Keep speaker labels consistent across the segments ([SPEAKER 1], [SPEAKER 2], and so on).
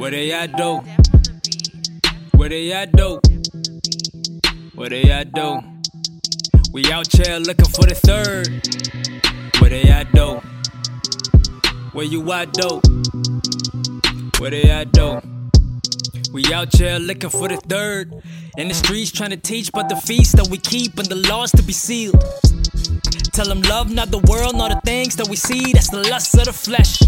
[SPEAKER 1] Where they at though? Where they at though? Where they at though? We out here looking for the third. Where they at though? Where you at though? Where they at though? We out here looking for the third. In the streets trying to teach but the feast that we keep and the laws to be sealed. Tell them love not the world, not the things that we see, that's the lust of the flesh.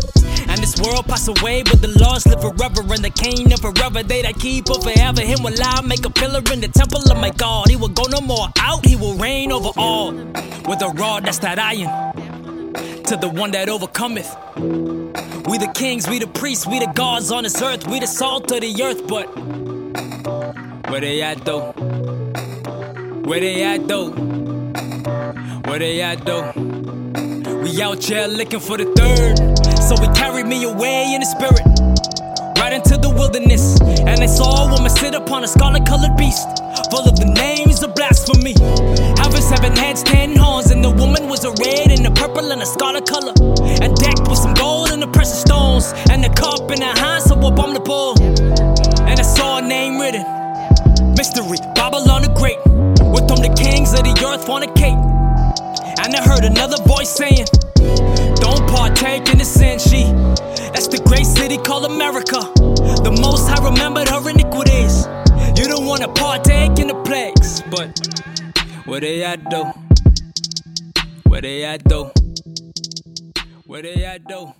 [SPEAKER 1] And this world pass away, but the laws live forever, and the king live forever. They that keep up forever. Him will I make a pillar in the temple of my God. He will go no more out, he will reign over all. With a rod that's that iron. To the one that overcometh. We the kings, we the priests, we the gods on this earth, we the salt of the earth, but where they at though? Where they at though? Where they at though? We out here looking for the third. So he carried me away in the spirit. Right into the wilderness. And I saw a woman sit upon a scarlet colored beast. Full of the names of blasphemy. Having seven heads, ten horns. And the woman was a red and a purple and a scarlet color. And decked with some gold and the precious stones. And the cup in her hand so abominable. And I saw a name written. Mystery, Babylon the Great. With them the kings of the earth fornicate. Heard another voice saying, Don't partake in the sin, she. That's the great city called America. The most I remembered her iniquities. You don't wanna partake in the plagues, but where they at though? Where they at though? Where they at though?